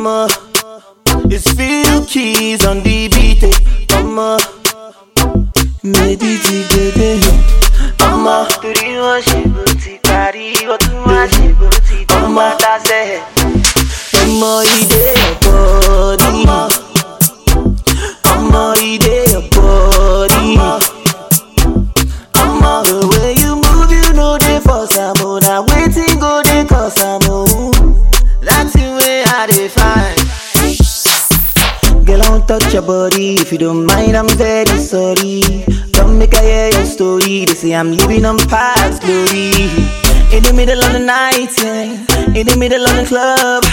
Mama, it's few keys on the beat. eh. Mama, mediti dede. Mama, torí wọ́n ṣe bó ti parí ó tún wá ṣe bó ti tó Ọmọ. má dáṣẹ́. Mama, he Won't touch your body if you don't mind. I'm very sorry. Come make I hear your story. They say I'm living on past glory. In the middle of the night, yeah. in the middle of the club.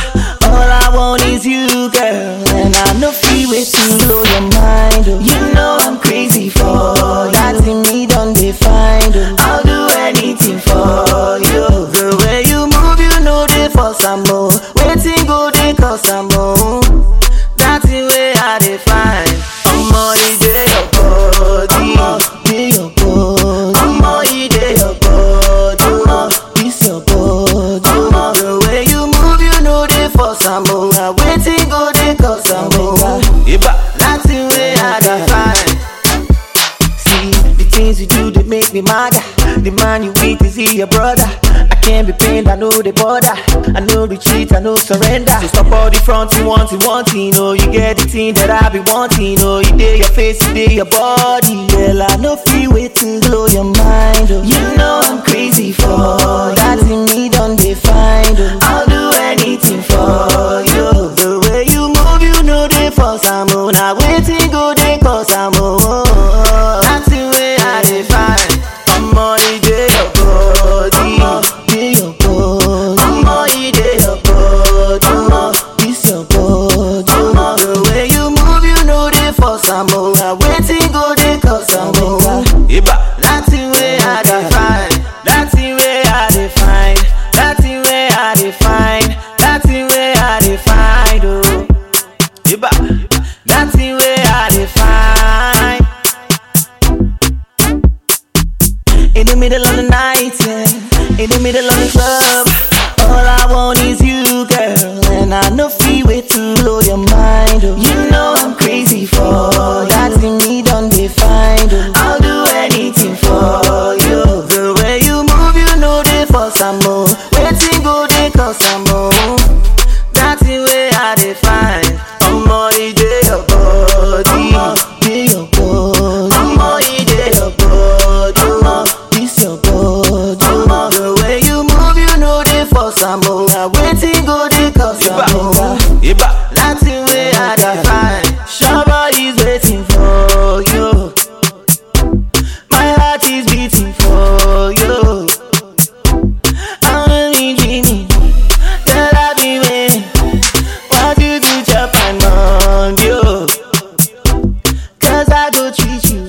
All I want is you, girl. And I know free way to blow your mind. Oh. You know I'm crazy for that in me, don't define. Oh. I'll do anything for you. The way you move, you know they for some more. Waiting, go, they cause some more. They for some more. I waiting go they cause some more. That's the way I define. See the things you do that make me mad. The man you with is he your brother. I can't be pained, I know the border. I know retreat, I know surrender. So stop all the front you want, you want, you know you get the thing that I be wanting. Oh, you did your face, you did your body. Girl, I know free way to blow your mind. Oh. You know dey force am o oh, na wetin go dey cause am o. nothing wey i dey find omo e dey your body. Omo dey your body. Omo e dey your body. Omo this your body. Omo the way you move you no know dey force am o oh, na wetin go dey cause am o. Oh, the middle of the night, yeah. In the middle of the club. you.